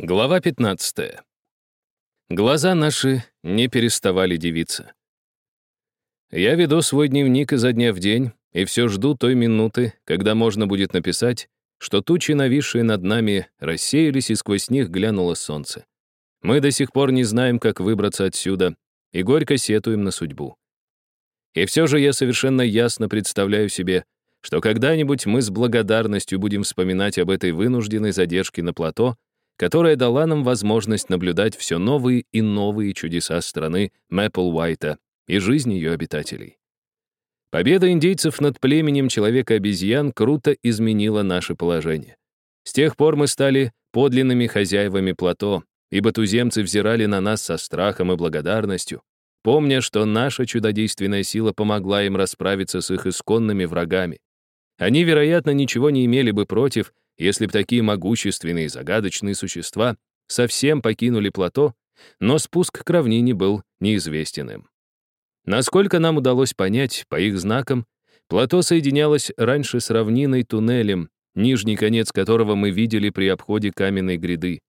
Глава 15. Глаза наши не переставали дивиться. Я веду свой дневник изо дня в день и все жду той минуты, когда можно будет написать, что тучи, нависшие над нами, рассеялись, и сквозь них глянуло солнце. Мы до сих пор не знаем, как выбраться отсюда, и горько сетуем на судьбу. И все же я совершенно ясно представляю себе, что когда-нибудь мы с благодарностью будем вспоминать об этой вынужденной задержке на плато, которая дала нам возможность наблюдать все новые и новые чудеса страны Мэпплвайта и жизни ее обитателей. Победа индейцев над племенем человека-обезьян круто изменила наше положение. С тех пор мы стали подлинными хозяевами плато, ибо туземцы взирали на нас со страхом и благодарностью, помня, что наша чудодейственная сила помогла им расправиться с их исконными врагами. Они, вероятно, ничего не имели бы против, если б такие могущественные и загадочные существа совсем покинули плато, но спуск к равнине был неизвестен. Насколько нам удалось понять, по их знакам, плато соединялось раньше с равниной туннелем, нижний конец которого мы видели при обходе каменной гряды.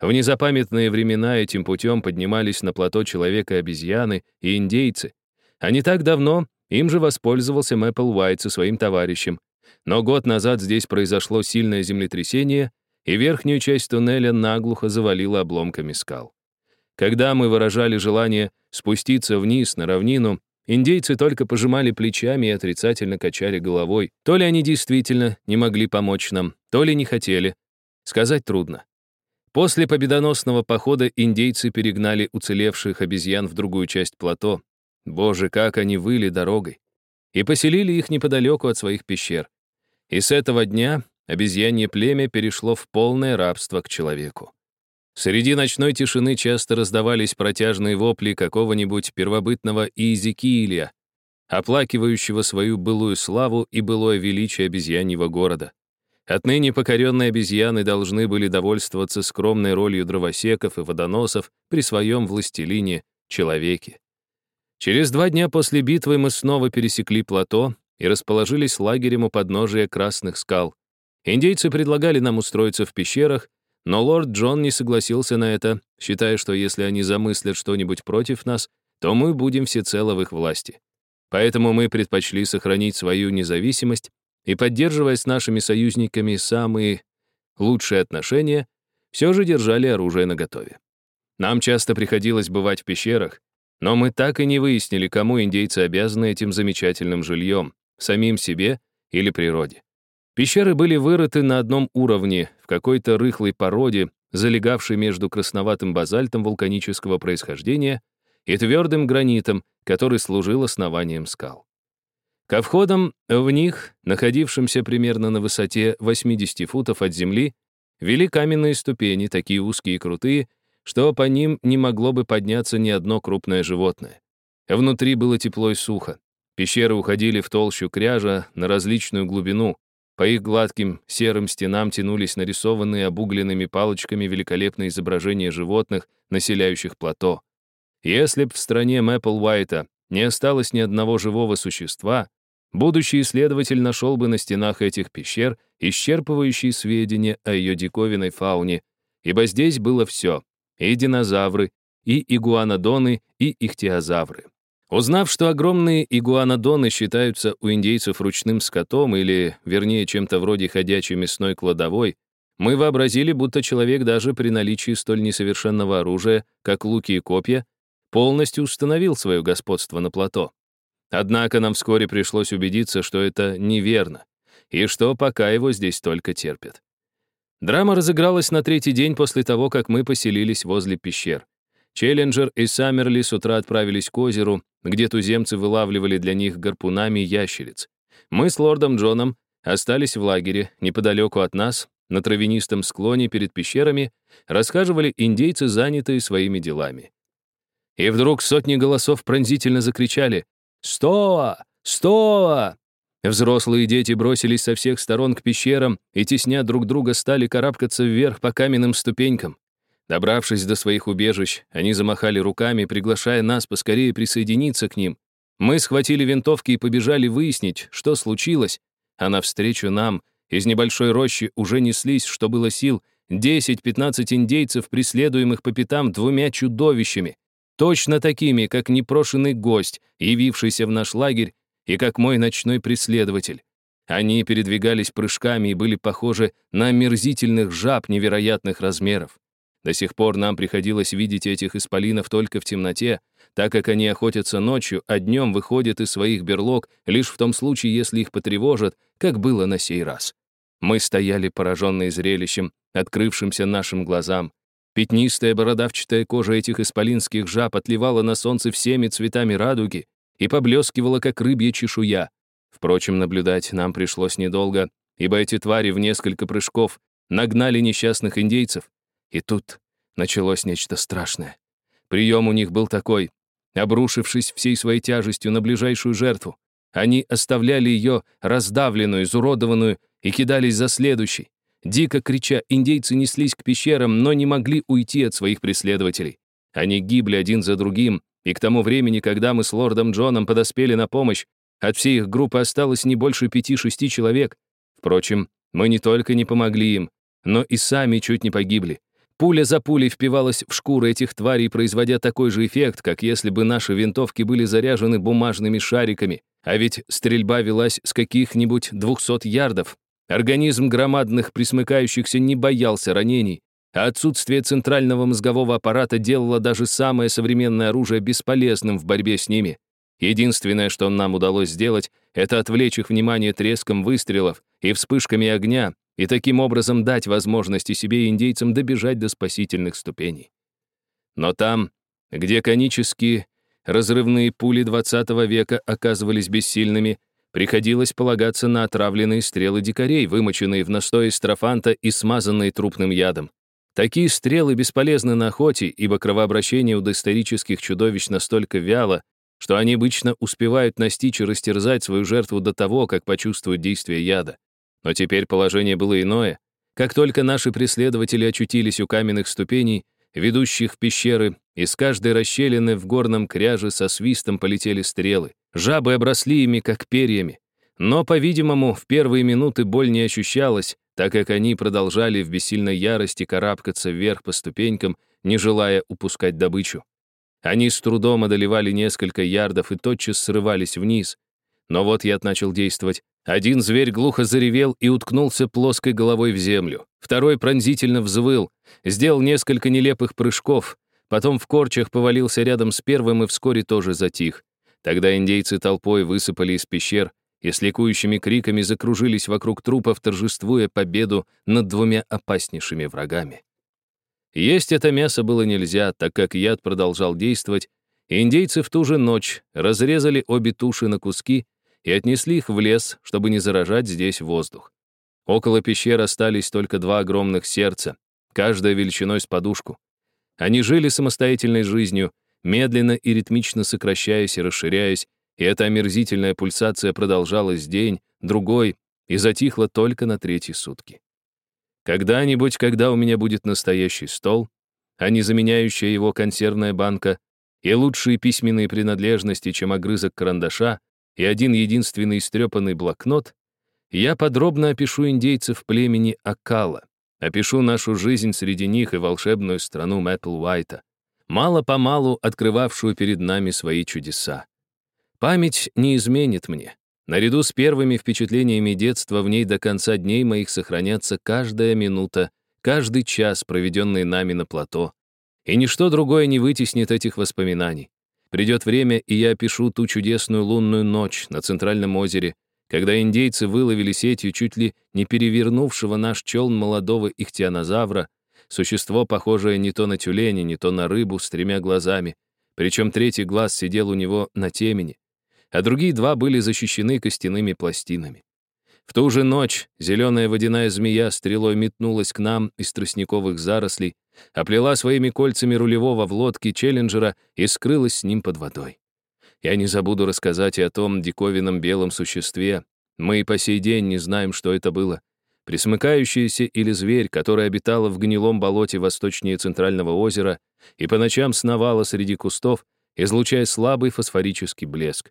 В незапамятные времена этим путем поднимались на плато человека-обезьяны и индейцы. А не так давно им же воспользовался Мэппл Уайт со своим товарищем, но год назад здесь произошло сильное землетрясение, и верхнюю часть туннеля наглухо завалило обломками скал. Когда мы выражали желание спуститься вниз на равнину, индейцы только пожимали плечами и отрицательно качали головой. То ли они действительно не могли помочь нам, то ли не хотели. Сказать трудно. После победоносного похода индейцы перегнали уцелевших обезьян в другую часть плато. Боже, как они выли дорогой. И поселили их неподалеку от своих пещер. И с этого дня обезьянье племя перешло в полное рабство к человеку. Среди ночной тишины часто раздавались протяжные вопли какого-нибудь первобытного Иезекииля, оплакивающего свою былую славу и былое величие обезьяньего города. Отныне покоренные обезьяны должны были довольствоваться скромной ролью дровосеков и водоносов при своем властелине — человеке. Через два дня после битвы мы снова пересекли плато и расположились лагерем у подножия Красных скал. Индейцы предлагали нам устроиться в пещерах, но лорд Джон не согласился на это, считая, что если они замыслят что-нибудь против нас, то мы будем всецело в их власти. Поэтому мы предпочли сохранить свою независимость и, поддерживая с нашими союзниками самые лучшие отношения, все же держали оружие наготове. Нам часто приходилось бывать в пещерах, но мы так и не выяснили, кому индейцы обязаны этим замечательным жильем, самим себе или природе. Пещеры были вырыты на одном уровне, в какой-то рыхлой породе, залегавшей между красноватым базальтом вулканического происхождения и твердым гранитом, который служил основанием скал. Ко входам в них, находившимся примерно на высоте 80 футов от земли, вели каменные ступени, такие узкие и крутые, что по ним не могло бы подняться ни одно крупное животное. Внутри было тепло и сухо. Пещеры уходили в толщу кряжа на различную глубину. По их гладким серым стенам тянулись нарисованные обугленными палочками великолепные изображения животных, населяющих плато. Если б в стране Мэппл Уайта не осталось ни одного живого существа, будущий исследователь нашел бы на стенах этих пещер исчерпывающие сведения о ее диковинной фауне, ибо здесь было все — и динозавры, и игуанодоны, и ихтиозавры. Узнав, что огромные игуанодоны считаются у индейцев ручным скотом или, вернее, чем-то вроде ходячей мясной кладовой, мы вообразили, будто человек даже при наличии столь несовершенного оружия, как луки и копья, полностью установил свое господство на плато. Однако нам вскоре пришлось убедиться, что это неверно, и что пока его здесь только терпят. Драма разыгралась на третий день после того, как мы поселились возле пещер. Челленджер и Саммерли с утра отправились к озеру, где туземцы вылавливали для них гарпунами ящериц. Мы с лордом Джоном остались в лагере, неподалеку от нас, на травянистом склоне перед пещерами, расхаживали индейцы, занятые своими делами. И вдруг сотни голосов пронзительно закричали «Стоа! Стоа!» Взрослые дети бросились со всех сторон к пещерам и, тесня друг друга, стали карабкаться вверх по каменным ступенькам. Добравшись до своих убежищ, они замахали руками, приглашая нас поскорее присоединиться к ним. Мы схватили винтовки и побежали выяснить, что случилось, а навстречу нам из небольшой рощи уже неслись, что было сил, 10-15 индейцев, преследуемых по пятам двумя чудовищами, точно такими, как непрошенный гость, явившийся в наш лагерь, и как мой ночной преследователь. Они передвигались прыжками и были похожи на омерзительных жаб невероятных размеров. До сих пор нам приходилось видеть этих исполинов только в темноте, так как они охотятся ночью, а днем выходят из своих берлог лишь в том случае, если их потревожат, как было на сей раз. Мы стояли пораженные зрелищем, открывшимся нашим глазам. Пятнистая бородавчатая кожа этих исполинских жаб отливала на солнце всеми цветами радуги и поблескивала, как рыбья чешуя. Впрочем, наблюдать нам пришлось недолго, ибо эти твари в несколько прыжков нагнали несчастных индейцев. И тут началось нечто страшное. Прием у них был такой. Обрушившись всей своей тяжестью на ближайшую жертву, они оставляли ее раздавленную, изуродованную и кидались за следующей. Дико крича, индейцы неслись к пещерам, но не могли уйти от своих преследователей. Они гибли один за другим, и к тому времени, когда мы с лордом Джоном подоспели на помощь, от всей их группы осталось не больше пяти-шести человек. Впрочем, мы не только не помогли им, но и сами чуть не погибли. Пуля за пулей впивалась в шкуры этих тварей, производя такой же эффект, как если бы наши винтовки были заряжены бумажными шариками, а ведь стрельба велась с каких-нибудь 200 ярдов. Организм громадных присмыкающихся не боялся ранений, а отсутствие центрального мозгового аппарата делало даже самое современное оружие бесполезным в борьбе с ними. Единственное, что нам удалось сделать, это отвлечь их внимание треском выстрелов и вспышками огня, и таким образом дать возможности себе и индейцам добежать до спасительных ступеней. Но там, где конические разрывные пули 20 века оказывались бессильными, приходилось полагаться на отравленные стрелы дикарей, вымоченные в настое строфанта и смазанные трупным ядом. Такие стрелы бесполезны на охоте, ибо кровообращение у доисторических чудовищ настолько вяло, что они обычно успевают настичь и растерзать свою жертву до того, как почувствуют действие яда. Но теперь положение было иное. Как только наши преследователи очутились у каменных ступеней, ведущих в пещеры, из каждой расщелины в горном кряже со свистом полетели стрелы. Жабы обросли ими, как перьями. Но, по-видимому, в первые минуты боль не ощущалась, так как они продолжали в бессильной ярости карабкаться вверх по ступенькам, не желая упускать добычу. Они с трудом одолевали несколько ярдов и тотчас срывались вниз. Но вот я начал действовать. Один зверь глухо заревел и уткнулся плоской головой в землю. Второй пронзительно взвыл, сделал несколько нелепых прыжков, потом в корчах повалился рядом с первым и вскоре тоже затих. Тогда индейцы толпой высыпали из пещер и с ликующими криками закружились вокруг трупов, торжествуя победу над двумя опаснейшими врагами. Есть это мясо было нельзя, так как яд продолжал действовать, и индейцы в ту же ночь разрезали обе туши на куски и отнесли их в лес, чтобы не заражать здесь воздух. Около пещер остались только два огромных сердца, каждое величиной с подушку. Они жили самостоятельной жизнью, медленно и ритмично сокращаясь и расширяясь, и эта омерзительная пульсация продолжалась день, другой, и затихла только на третьи сутки. Когда-нибудь, когда у меня будет настоящий стол, а не заменяющая его консервная банка, и лучшие письменные принадлежности, чем огрызок карандаша, и один единственный истрепанный блокнот, я подробно опишу индейцев племени Акала, опишу нашу жизнь среди них и волшебную страну Мэппл Уайта, мало-помалу открывавшую перед нами свои чудеса. Память не изменит мне. Наряду с первыми впечатлениями детства в ней до конца дней моих сохранятся каждая минута, каждый час, проведенный нами на плато. И ничто другое не вытеснит этих воспоминаний. Придет время, и я опишу ту чудесную лунную ночь на Центральном озере, когда индейцы выловили сетью чуть ли не перевернувшего наш челн молодого ихтианозавра, существо, похожее не то на тюленя, не то на рыбу с тремя глазами, причем третий глаз сидел у него на темени, а другие два были защищены костяными пластинами. В ту же ночь зеленая водяная змея стрелой метнулась к нам из тростниковых зарослей, оплела своими кольцами рулевого в лодке Челленджера и скрылась с ним под водой. Я не забуду рассказать и о том диковинном белом существе. Мы и по сей день не знаем, что это было. Присмыкающийся или зверь, который обитала в гнилом болоте восточнее Центрального озера и по ночам сновала среди кустов, излучая слабый фосфорический блеск.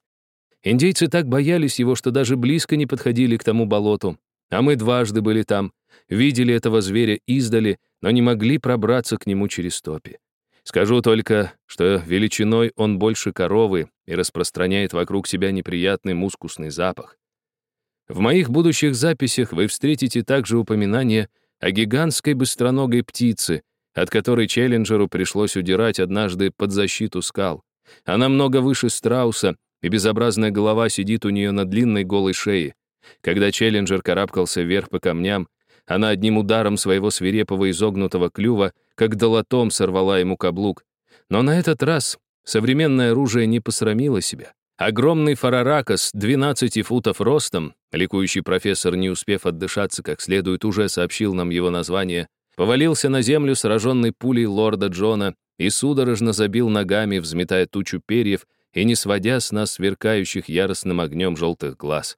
Индейцы так боялись его, что даже близко не подходили к тому болоту, а мы дважды были там, видели этого зверя издали, но не могли пробраться к нему через топи. Скажу только, что величиной он больше коровы и распространяет вокруг себя неприятный мускусный запах. В моих будущих записях вы встретите также упоминание о гигантской быстроногой птице, от которой Челленджеру пришлось удирать однажды под защиту скал. Она много выше страуса, и безобразная голова сидит у нее на длинной голой шее. Когда Челленджер карабкался вверх по камням, она одним ударом своего свирепого изогнутого клюва, как долотом, сорвала ему каблук. Но на этот раз современное оружие не посрамило себя. Огромный фараракос, 12 футов ростом, ликующий профессор, не успев отдышаться как следует, уже сообщил нам его название, повалился на землю, сраженный пулей лорда Джона, и судорожно забил ногами, взметая тучу перьев и не сводя с нас сверкающих яростным огнем желтых глаз.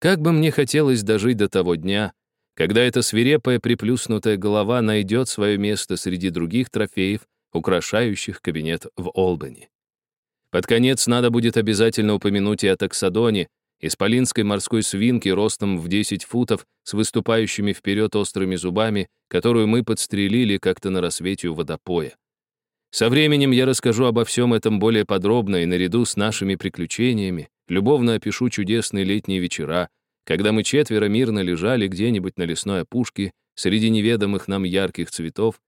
Как бы мне хотелось дожить до того дня, когда эта свирепая приплюснутая голова найдет свое место среди других трофеев, украшающих кабинет в Олбани. Под конец надо будет обязательно упомянуть и о таксодоне, исполинской морской свинке ростом в 10 футов с выступающими вперед острыми зубами, которую мы подстрелили как-то на рассвете у водопоя. Со временем я расскажу обо всем этом более подробно и наряду с нашими приключениями любовно опишу чудесные летние вечера, когда мы четверо мирно лежали где-нибудь на лесной опушке среди неведомых нам ярких цветов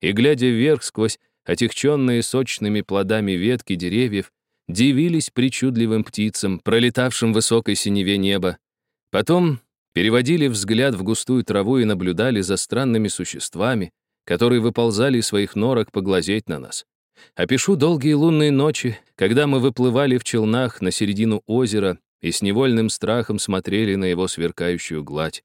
и, глядя вверх сквозь отягченные сочными плодами ветки деревьев, дивились причудливым птицам, пролетавшим в высокой синеве неба. Потом переводили взгляд в густую траву и наблюдали за странными существами, которые выползали из своих норок поглазеть на нас. Опишу долгие лунные ночи, когда мы выплывали в челнах на середину озера и с невольным страхом смотрели на его сверкающую гладь.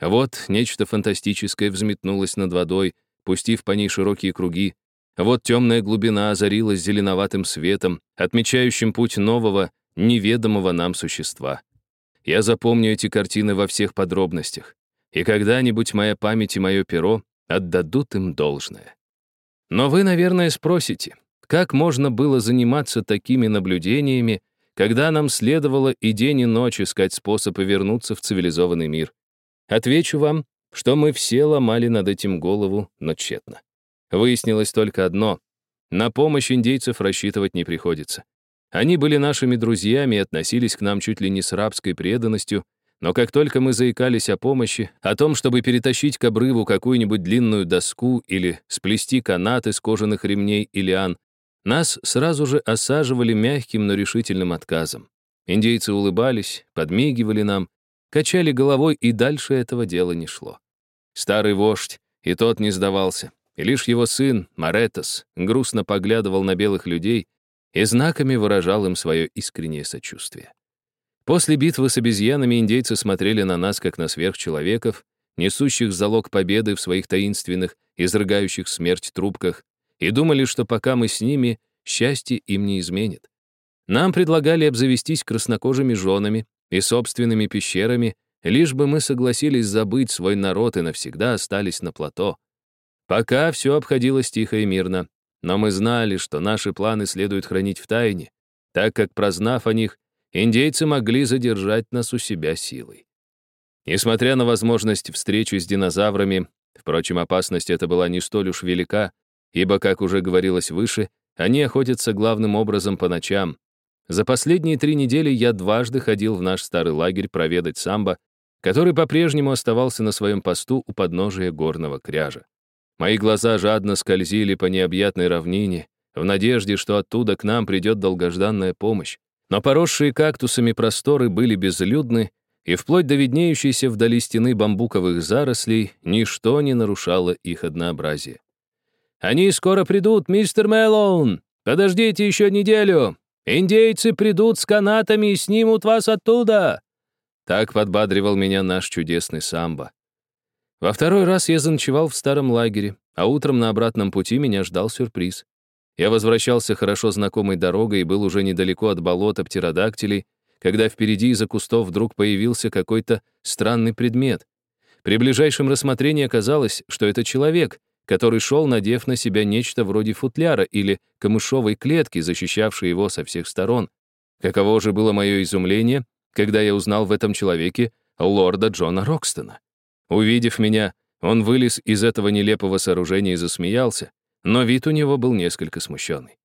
Вот нечто фантастическое взметнулось над водой, пустив по ней широкие круги, вот темная глубина озарилась зеленоватым светом, отмечающим путь нового, неведомого нам существа. Я запомню эти картины во всех подробностях, и когда-нибудь моя память и мое перо отдадут им должное. Но вы, наверное, спросите, как можно было заниматься такими наблюдениями, когда нам следовало и день, и ночь искать способ вернуться в цивилизованный мир? Отвечу вам, что мы все ломали над этим голову, но тщетно. Выяснилось только одно — на помощь индейцев рассчитывать не приходится. Они были нашими друзьями и относились к нам чуть ли не с рабской преданностью, но как только мы заикались о помощи, о том, чтобы перетащить к обрыву какую-нибудь длинную доску или сплести канат из кожаных ремней и лиан, нас сразу же осаживали мягким, но решительным отказом. Индейцы улыбались, подмигивали нам, качали головой, и дальше этого дела не шло. Старый вождь, и тот не сдавался, и лишь его сын, Маретос, грустно поглядывал на белых людей и знаками выражал им свое искреннее сочувствие. После битвы с обезьянами индейцы смотрели на нас, как на сверхчеловеков, несущих залог победы в своих таинственных, изрыгающих смерть трубках, и думали, что пока мы с ними, счастье им не изменит. Нам предлагали обзавестись краснокожими женами и собственными пещерами, лишь бы мы согласились забыть свой народ и навсегда остались на плато. Пока все обходилось тихо и мирно, но мы знали, что наши планы следует хранить в тайне, так как, прознав о них, индейцы могли задержать нас у себя силой. Несмотря на возможность встречи с динозаврами, впрочем, опасность эта была не столь уж велика, ибо, как уже говорилось выше, они охотятся главным образом по ночам. За последние три недели я дважды ходил в наш старый лагерь проведать самбо, который по-прежнему оставался на своем посту у подножия горного кряжа. Мои глаза жадно скользили по необъятной равнине, в надежде, что оттуда к нам придет долгожданная помощь. Но поросшие кактусами просторы были безлюдны, и вплоть до виднеющейся вдали стены бамбуковых зарослей ничто не нарушало их однообразие. «Они скоро придут, мистер Мэллоун! Подождите еще неделю! Индейцы придут с канатами и снимут вас оттуда!» Так подбадривал меня наш чудесный самбо. Во второй раз я заночевал в старом лагере, а утром на обратном пути меня ждал сюрприз. Я возвращался хорошо знакомой дорогой и был уже недалеко от болота птеродактилей, когда впереди из-за кустов вдруг появился какой-то странный предмет. При ближайшем рассмотрении оказалось, что это человек, который шел, надев на себя нечто вроде футляра или камышовой клетки, защищавшей его со всех сторон. Каково же было мое изумление, когда я узнал в этом человеке лорда Джона Рокстона. Увидев меня, он вылез из этого нелепого сооружения и засмеялся, но вид у него был несколько смущенный.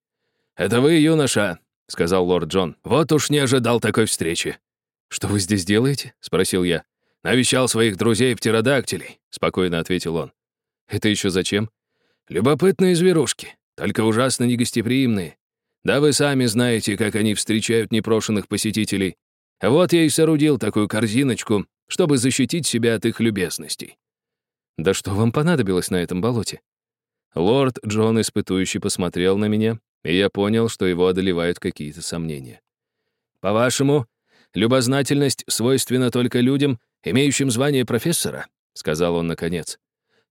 «Это вы, юноша», — сказал лорд Джон. «Вот уж не ожидал такой встречи». «Что вы здесь делаете?» — спросил я. «Навещал своих друзей-птеродактилей», — спокойно ответил он. «Это еще зачем?» «Любопытные зверушки, только ужасно негостеприимные. Да вы сами знаете, как они встречают непрошенных посетителей. Вот я и соорудил такую корзиночку, чтобы защитить себя от их любезностей». «Да что вам понадобилось на этом болоте?» Лорд Джон испытующий посмотрел на меня, и я понял, что его одолевают какие-то сомнения. «По-вашему, любознательность свойственна только людям, имеющим звание профессора?» — сказал он наконец.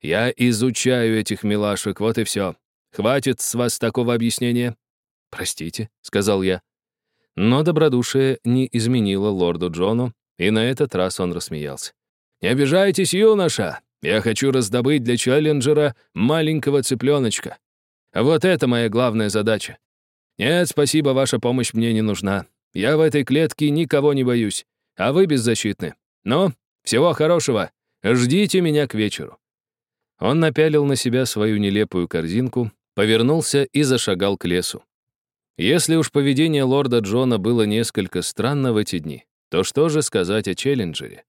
«Я изучаю этих милашек, вот и все. Хватит с вас такого объяснения?» «Простите», — сказал я. Но добродушие не изменило лорду Джону, и на этот раз он рассмеялся. «Не обижайтесь, юноша! Я хочу раздобыть для Челленджера маленького цыпленочка. Вот это моя главная задача. Нет, спасибо, ваша помощь мне не нужна. Я в этой клетке никого не боюсь, а вы беззащитны. Но всего хорошего. Ждите меня к вечеру». Он напялил на себя свою нелепую корзинку, повернулся и зашагал к лесу. Если уж поведение лорда Джона было несколько странно в эти дни, то что же сказать о Челленджере?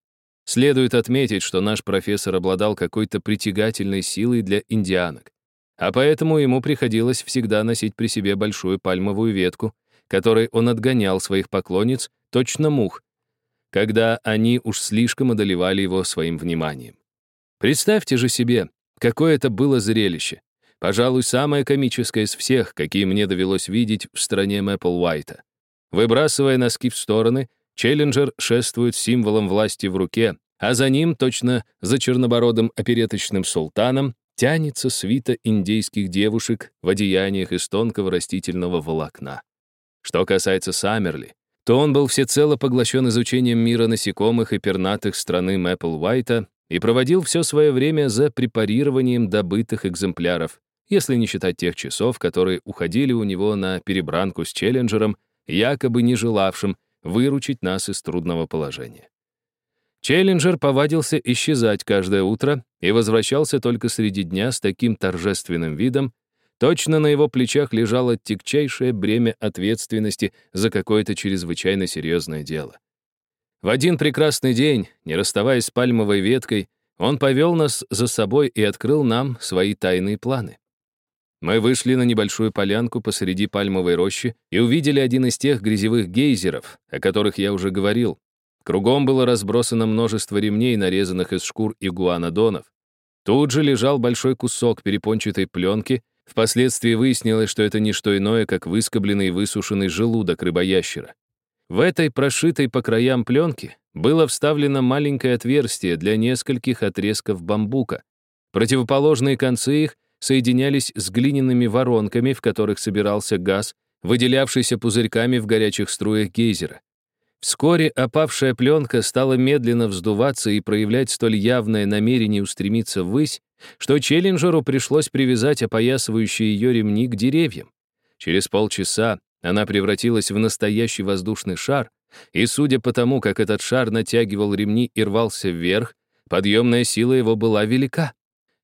Следует отметить, что наш профессор обладал какой-то притягательной силой для индианок, а поэтому ему приходилось всегда носить при себе большую пальмовую ветку, которой он отгонял своих поклонниц, точно мух, когда они уж слишком одолевали его своим вниманием. Представьте же себе, какое это было зрелище. Пожалуй, самое комическое из всех, какие мне довелось видеть в стране Мэппл Уайта. Выбрасывая носки в стороны, Челленджер шествует символом власти в руке, а за ним, точно за чернобородым опереточным султаном, тянется свита индейских девушек в одеяниях из тонкого растительного волокна. Что касается Саммерли, то он был всецело поглощен изучением мира насекомых и пернатых страны Мэппл Уайта и проводил все свое время за препарированием добытых экземпляров, если не считать тех часов, которые уходили у него на перебранку с Челленджером, якобы не желавшим выручить нас из трудного положения. Челленджер повадился исчезать каждое утро и возвращался только среди дня с таким торжественным видом, точно на его плечах лежало тягчайшее бремя ответственности за какое-то чрезвычайно серьезное дело. В один прекрасный день, не расставаясь с пальмовой веткой, он повел нас за собой и открыл нам свои тайные планы. Мы вышли на небольшую полянку посреди пальмовой рощи и увидели один из тех грязевых гейзеров, о которых я уже говорил. Кругом было разбросано множество ремней, нарезанных из шкур игуанодонов. Тут же лежал большой кусок перепончатой пленки. Впоследствии выяснилось, что это не что иное, как выскобленный и высушенный желудок рыбоящера. В этой прошитой по краям пленки было вставлено маленькое отверстие для нескольких отрезков бамбука. Противоположные концы их соединялись с глиняными воронками, в которых собирался газ, выделявшийся пузырьками в горячих струях гейзера. Вскоре опавшая пленка стала медленно вздуваться и проявлять столь явное намерение устремиться ввысь, что Челленджеру пришлось привязать опоясывающие ее ремни к деревьям. Через полчаса она превратилась в настоящий воздушный шар, и, судя по тому, как этот шар натягивал ремни и рвался вверх, подъемная сила его была велика.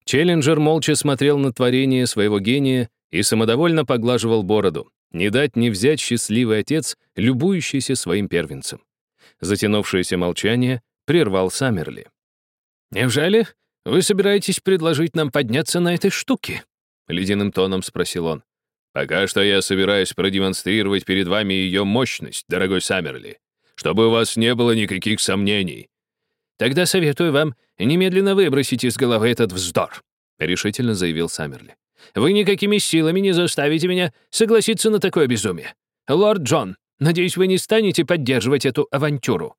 Челленджер молча смотрел на творение своего гения и самодовольно поглаживал бороду. Не дать не взять счастливый отец, любующийся своим первенцем. Затянувшееся молчание прервал Саммерли. «Неужели вы собираетесь предложить нам подняться на этой штуке?» — ледяным тоном спросил он. «Пока что я собираюсь продемонстрировать перед вами ее мощность, дорогой Саммерли, чтобы у вас не было никаких сомнений. Тогда советую вам немедленно выбросить из головы этот вздор», — решительно заявил Саммерли. «Вы никакими силами не заставите меня согласиться на такое безумие. Лорд Джон, надеюсь, вы не станете поддерживать эту авантюру».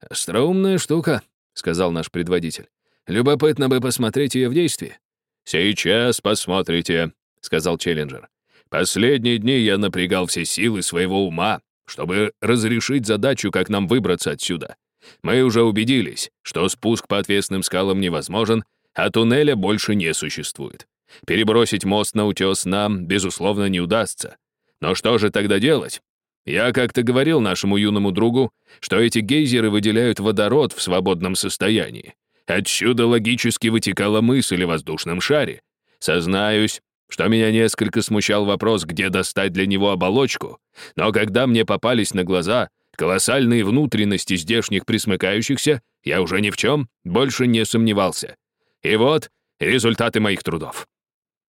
«Остроумная штука», — сказал наш предводитель. «Любопытно бы посмотреть ее в действии». «Сейчас посмотрите», — сказал Челленджер. «Последние дни я напрягал все силы своего ума, чтобы разрешить задачу, как нам выбраться отсюда. Мы уже убедились, что спуск по отвесным скалам невозможен, а туннеля больше не существует. Перебросить мост на утес нам, безусловно, не удастся. Но что же тогда делать? Я как-то говорил нашему юному другу, что эти гейзеры выделяют водород в свободном состоянии. Отсюда логически вытекала мысль о воздушном шаре. Сознаюсь, что меня несколько смущал вопрос, где достать для него оболочку, но когда мне попались на глаза колоссальные внутренности здешних присмыкающихся, я уже ни в чем больше не сомневался. И вот результаты моих трудов.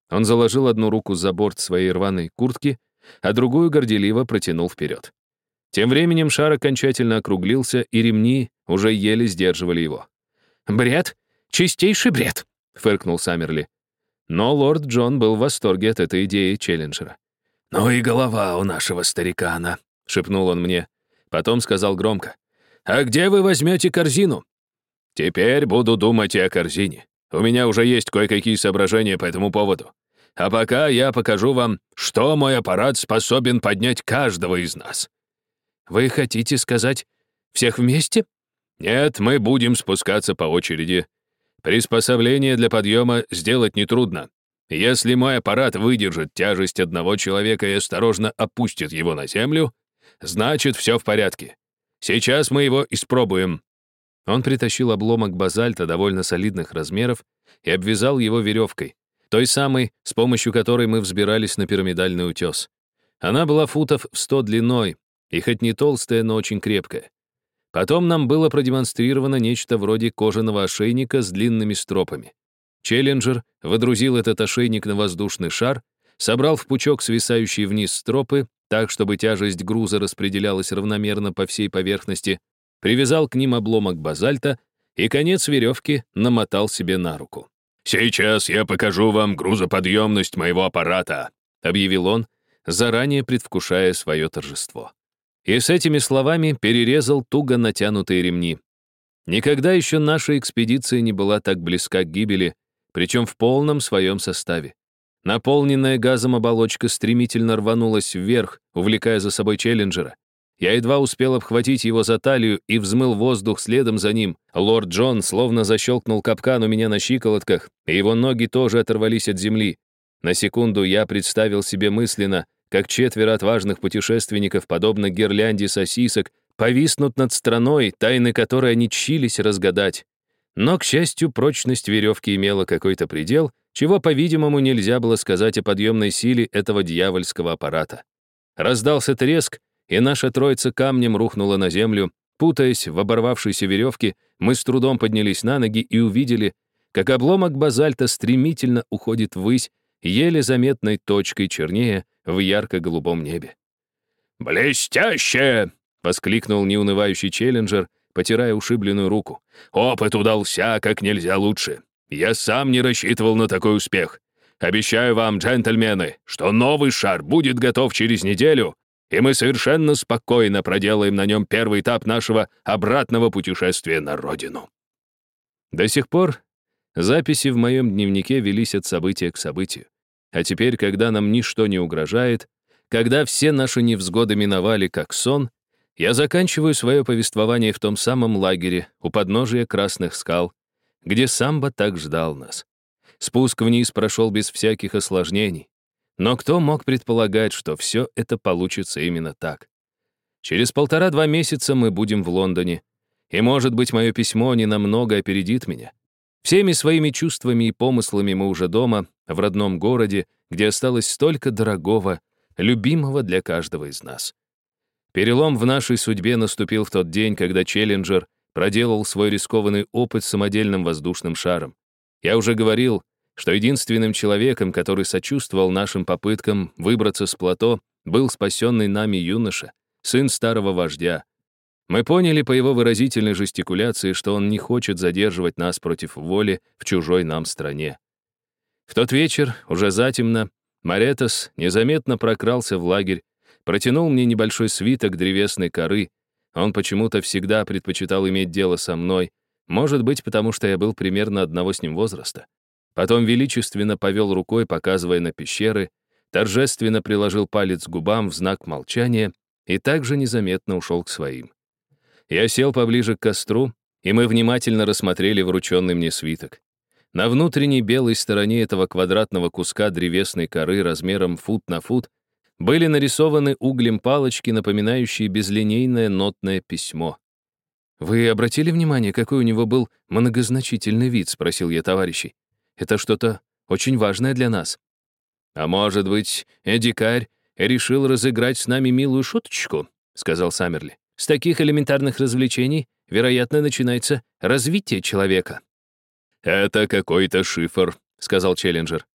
Он заложил одну руку за борт своей рваной куртки, а другую горделиво протянул вперед. Тем временем шар окончательно округлился, и ремни уже еле сдерживали его. «Бред! Чистейший бред!» — фыркнул Саммерли. Но лорд Джон был в восторге от этой идеи Челленджера. «Ну и голова у нашего старикана», — шепнул он мне. Потом сказал громко. «А где вы возьмете корзину?» «Теперь буду думать и о корзине. У меня уже есть кое-какие соображения по этому поводу. А пока я покажу вам, что мой аппарат способен поднять каждого из нас». «Вы хотите сказать, всех вместе?» «Нет, мы будем спускаться по очереди. Приспособление для подъема сделать нетрудно. Если мой аппарат выдержит тяжесть одного человека и осторожно опустит его на землю, значит, все в порядке. Сейчас мы его испробуем». Он притащил обломок базальта довольно солидных размеров и обвязал его веревкой, той самой, с помощью которой мы взбирались на пирамидальный утес. Она была футов в сто длиной, и хоть не толстая, но очень крепкая. Потом нам было продемонстрировано нечто вроде кожаного ошейника с длинными стропами. Челленджер выдрузил этот ошейник на воздушный шар, собрал в пучок свисающие вниз стропы, так, чтобы тяжесть груза распределялась равномерно по всей поверхности, привязал к ним обломок базальта и конец веревки намотал себе на руку. «Сейчас я покажу вам грузоподъемность моего аппарата», — объявил он, заранее предвкушая свое торжество и с этими словами перерезал туго натянутые ремни. Никогда еще наша экспедиция не была так близка к гибели, причем в полном своем составе. Наполненная газом оболочка стремительно рванулась вверх, увлекая за собой Челленджера. Я едва успел обхватить его за талию и взмыл воздух следом за ним. Лорд Джон словно защелкнул капкан у меня на щиколотках, и его ноги тоже оторвались от земли. На секунду я представил себе мысленно, как четверо отважных путешественников, подобно гирлянде сосисок, повиснут над страной, тайны которой они чились разгадать. Но, к счастью, прочность веревки имела какой-то предел, чего, по-видимому, нельзя было сказать о подъемной силе этого дьявольского аппарата. Раздался треск, и наша троица камнем рухнула на землю. Путаясь в оборвавшейся веревке, мы с трудом поднялись на ноги и увидели, как обломок базальта стремительно уходит ввысь, еле заметной точкой чернее, в ярко-голубом небе. «Блестяще!» — воскликнул неунывающий челленджер, потирая ушибленную руку. «Опыт удался как нельзя лучше. Я сам не рассчитывал на такой успех. Обещаю вам, джентльмены, что новый шар будет готов через неделю, и мы совершенно спокойно проделаем на нем первый этап нашего обратного путешествия на родину». До сих пор записи в моем дневнике велись от события к событию. А теперь, когда нам ничто не угрожает, когда все наши невзгоды миновали как сон, я заканчиваю свое повествование в том самом лагере у подножия Красных скал, где самбо так ждал нас. Спуск вниз прошел без всяких осложнений. Но кто мог предполагать, что все это получится именно так? Через полтора-два месяца мы будем в Лондоне, и, может быть, мое письмо ненамного опередит меня. Всеми своими чувствами и помыслами мы уже дома, в родном городе, где осталось столько дорогого, любимого для каждого из нас. Перелом в нашей судьбе наступил в тот день, когда Челленджер проделал свой рискованный опыт с самодельным воздушным шаром. Я уже говорил, что единственным человеком, который сочувствовал нашим попыткам выбраться с плато, был спасенный нами юноша, сын старого вождя, мы поняли по его выразительной жестикуляции, что он не хочет задерживать нас против воли в чужой нам стране. В тот вечер, уже затемно, Маретос незаметно прокрался в лагерь, протянул мне небольшой свиток древесной коры. Он почему-то всегда предпочитал иметь дело со мной, может быть, потому что я был примерно одного с ним возраста. Потом величественно повел рукой, показывая на пещеры, торжественно приложил палец к губам в знак молчания и также незаметно ушел к своим. Я сел поближе к костру, и мы внимательно рассмотрели врученный мне свиток. На внутренней белой стороне этого квадратного куска древесной коры размером фут на фут были нарисованы углем палочки, напоминающие безлинейное нотное письмо. «Вы обратили внимание, какой у него был многозначительный вид?» — спросил я товарищей. «Это что-то очень важное для нас». «А может быть, Эдикарь решил разыграть с нами милую шуточку?» — сказал Саммерли. «С таких элементарных развлечений, вероятно, начинается развитие человека». «Это какой-то шифр», — сказал Челленджер.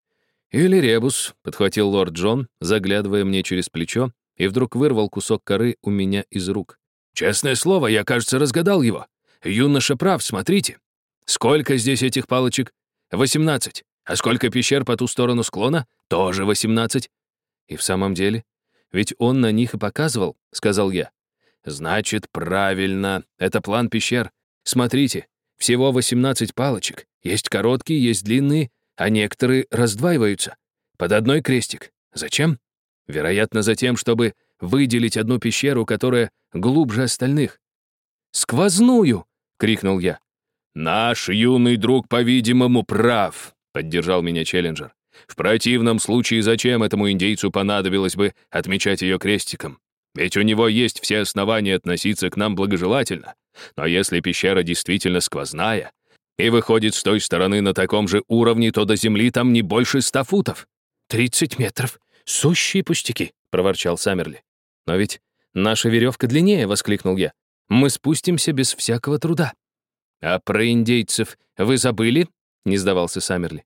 «Или ребус», — подхватил лорд Джон, заглядывая мне через плечо, и вдруг вырвал кусок коры у меня из рук. «Честное слово, я, кажется, разгадал его. Юноша прав, смотрите. Сколько здесь этих палочек? Восемнадцать. А сколько пещер по ту сторону склона? Тоже восемнадцать. И в самом деле? Ведь он на них и показывал, сказал я. Значит, правильно. Это план пещер. Смотрите, всего восемнадцать палочек. Есть короткие, есть длинные, а некоторые раздваиваются. Под одной крестик. Зачем? Вероятно, за тем, чтобы выделить одну пещеру, которая глубже остальных. «Сквозную!» — крикнул я. «Наш юный друг, по-видимому, прав», — поддержал меня Челленджер. «В противном случае зачем этому индейцу понадобилось бы отмечать ее крестиком? Ведь у него есть все основания относиться к нам благожелательно. Но если пещера действительно сквозная и выходит с той стороны на таком же уровне, то до земли там не больше ста футов. «Тридцать метров. Сущие пустяки», — проворчал Саммерли. «Но ведь наша веревка длиннее», — воскликнул я. «Мы спустимся без всякого труда». «А про индейцев вы забыли?» — не сдавался Саммерли.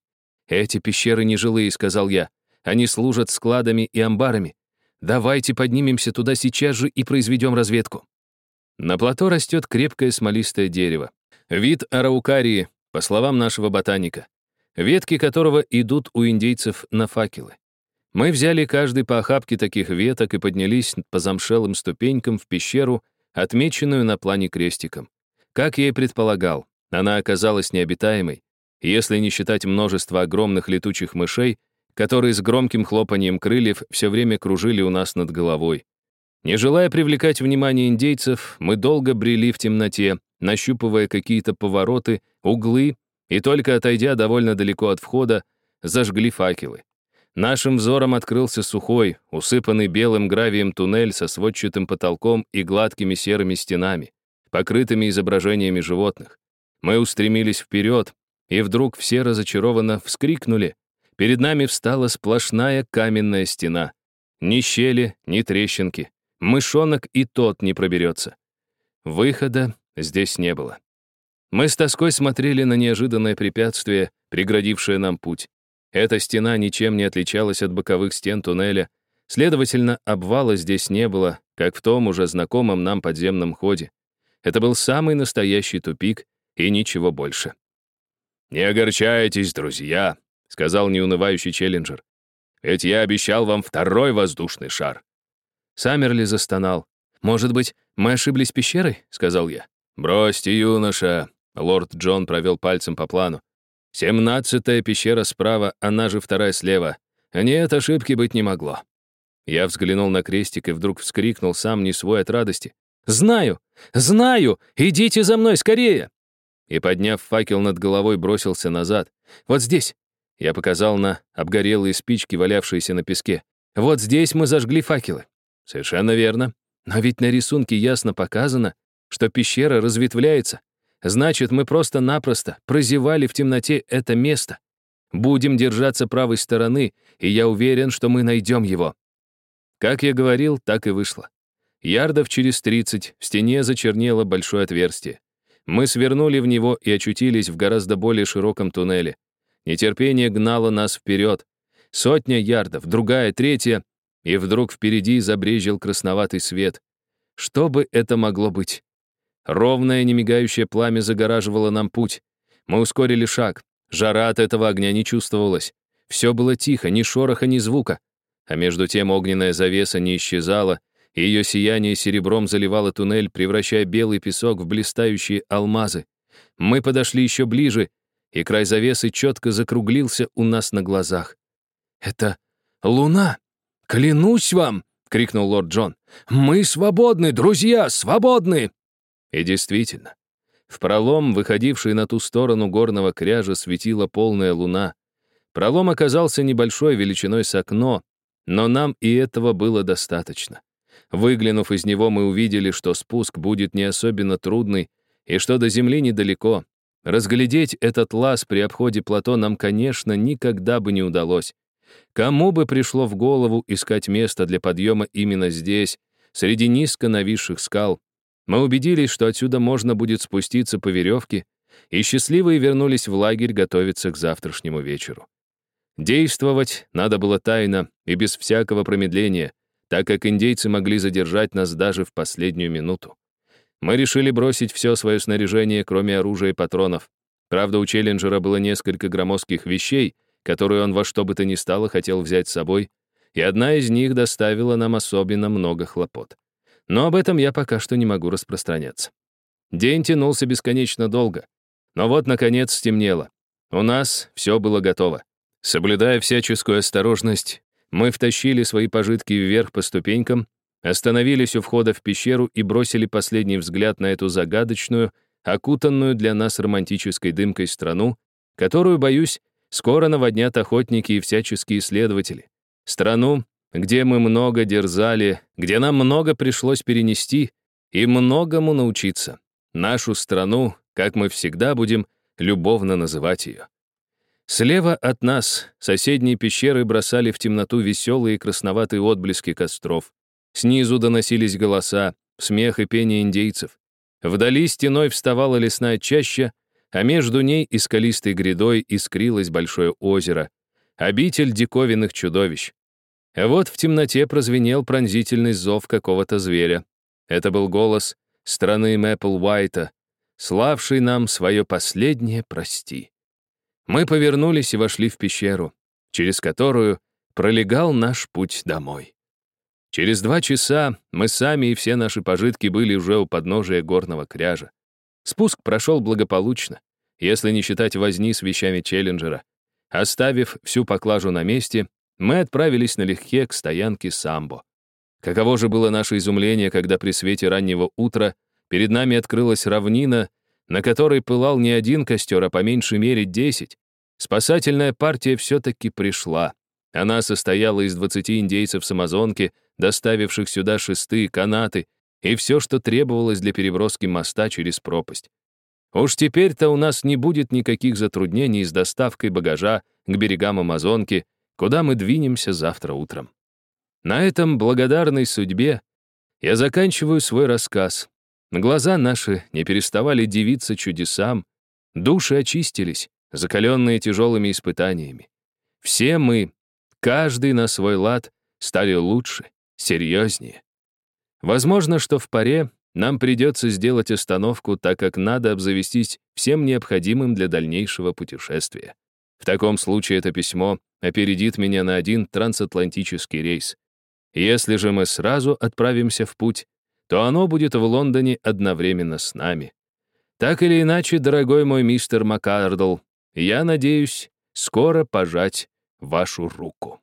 «Эти пещеры нежилые», — сказал я. «Они служат складами и амбарами. Давайте поднимемся туда сейчас же и произведем разведку». На плато растет крепкое смолистое дерево. Вид араукарии, по словам нашего ботаника, ветки которого идут у индейцев на факелы. Мы взяли каждый по охапке таких веток и поднялись по замшелым ступенькам в пещеру, отмеченную на плане крестиком. Как я и предполагал, она оказалась необитаемой, если не считать множество огромных летучих мышей, которые с громким хлопанием крыльев все время кружили у нас над головой. Не желая привлекать внимание индейцев, мы долго брели в темноте, нащупывая какие-то повороты, углы, и только отойдя довольно далеко от входа, зажгли факелы. Нашим взором открылся сухой, усыпанный белым гравием туннель со сводчатым потолком и гладкими серыми стенами, покрытыми изображениями животных. Мы устремились вперед, и вдруг все разочарованно вскрикнули. Перед нами встала сплошная каменная стена. Ни щели, ни трещинки. Мышонок и тот не проберется. Выхода здесь не было. Мы с тоской смотрели на неожиданное препятствие, преградившее нам путь. Эта стена ничем не отличалась от боковых стен туннеля, следовательно, обвала здесь не было, как в том уже знакомом нам подземном ходе. Это был самый настоящий тупик и ничего больше. «Не огорчайтесь, друзья», — сказал неунывающий Челленджер. «Ведь я обещал вам второй воздушный шар». Саммерли застонал. «Может быть, мы ошиблись пещерой?» — сказал я. «Бросьте, юноша», — лорд Джон провел пальцем по плану. Семнадцатая пещера справа, она же вторая слева. Нет, ошибки быть не могло. Я взглянул на крестик и вдруг вскрикнул, сам не свой от радости. «Знаю! Знаю! Идите за мной, скорее!» И, подняв факел над головой, бросился назад. «Вот здесь!» Я показал на обгорелые спички, валявшиеся на песке. «Вот здесь мы зажгли факелы». «Совершенно верно. Но ведь на рисунке ясно показано, что пещера разветвляется. Значит, мы просто-напросто прозевали в темноте это место. Будем держаться правой стороны, и я уверен, что мы найдем его. Как я говорил, так и вышло. Ярдов через 30 в стене зачернело большое отверстие. Мы свернули в него и очутились в гораздо более широком туннеле. Нетерпение гнало нас вперед. Сотня ярдов, другая, третья, и вдруг впереди забрежил красноватый свет. Что бы это могло быть? Ровное, немигающее пламя загораживало нам путь. Мы ускорили шаг. Жара от этого огня не чувствовалась. Все было тихо, ни шороха, ни звука. А между тем огненная завеса не исчезала, и ее сияние серебром заливало туннель, превращая белый песок в блистающие алмазы. Мы подошли еще ближе, и край завесы четко закруглился у нас на глазах. «Это луна! Клянусь вам!» — крикнул лорд Джон. «Мы свободны, друзья, свободны!» И действительно, в пролом, выходивший на ту сторону горного кряжа, светила полная луна. Пролом оказался небольшой величиной с окно, но нам и этого было достаточно. Выглянув из него, мы увидели, что спуск будет не особенно трудный, и что до земли недалеко. Разглядеть этот лаз при обходе плато нам, конечно, никогда бы не удалось. Кому бы пришло в голову искать место для подъема именно здесь, среди низко нависших скал? Мы убедились, что отсюда можно будет спуститься по веревке, и счастливые вернулись в лагерь готовиться к завтрашнему вечеру. Действовать надо было тайно и без всякого промедления, так как индейцы могли задержать нас даже в последнюю минуту. Мы решили бросить все свое снаряжение, кроме оружия и патронов. Правда, у Челленджера было несколько громоздких вещей, которые он во что бы то ни стало хотел взять с собой, и одна из них доставила нам особенно много хлопот. Но об этом я пока что не могу распространяться. День тянулся бесконечно долго. Но вот, наконец, стемнело. У нас все было готово. Соблюдая всяческую осторожность, мы втащили свои пожитки вверх по ступенькам, остановились у входа в пещеру и бросили последний взгляд на эту загадочную, окутанную для нас романтической дымкой страну, которую, боюсь, скоро наводнят охотники и всяческие исследователи. Страну, где мы много дерзали, где нам много пришлось перенести и многому научиться. Нашу страну, как мы всегда будем любовно называть ее. Слева от нас соседние пещеры бросали в темноту веселые красноватые отблески костров. Снизу доносились голоса, смех и пение индейцев. Вдали стеной вставала лесная чаща, а между ней и скалистой грядой искрилось большое озеро, обитель диковинных чудовищ. А вот в темноте прозвенел пронзительный зов какого-то зверя. Это был голос страны Мэпл Уайта, славший нам свое последнее «прости». Мы повернулись и вошли в пещеру, через которую пролегал наш путь домой. Через два часа мы сами и все наши пожитки были уже у подножия горного кряжа. Спуск прошел благополучно, если не считать возни с вещами Челленджера. Оставив всю поклажу на месте, мы отправились налегке к стоянке Самбо. Каково же было наше изумление, когда при свете раннего утра перед нами открылась равнина, на которой пылал не один костер, а по меньшей мере десять. Спасательная партия все-таки пришла. Она состояла из 20 индейцев с Амазонки, доставивших сюда шесты, канаты и все, что требовалось для переброски моста через пропасть. Уж теперь-то у нас не будет никаких затруднений с доставкой багажа к берегам Амазонки, куда мы двинемся завтра утром. На этом благодарной судьбе я заканчиваю свой рассказ. Глаза наши не переставали дивиться чудесам, души очистились, закаленные тяжелыми испытаниями. Все мы, каждый на свой лад, стали лучше, серьезнее. Возможно, что в паре нам придется сделать остановку, так как надо обзавестись всем необходимым для дальнейшего путешествия. В таком случае это письмо опередит меня на один трансатлантический рейс. Если же мы сразу отправимся в путь, то оно будет в Лондоне одновременно с нами. Так или иначе, дорогой мой мистер Маккардл, я надеюсь скоро пожать вашу руку.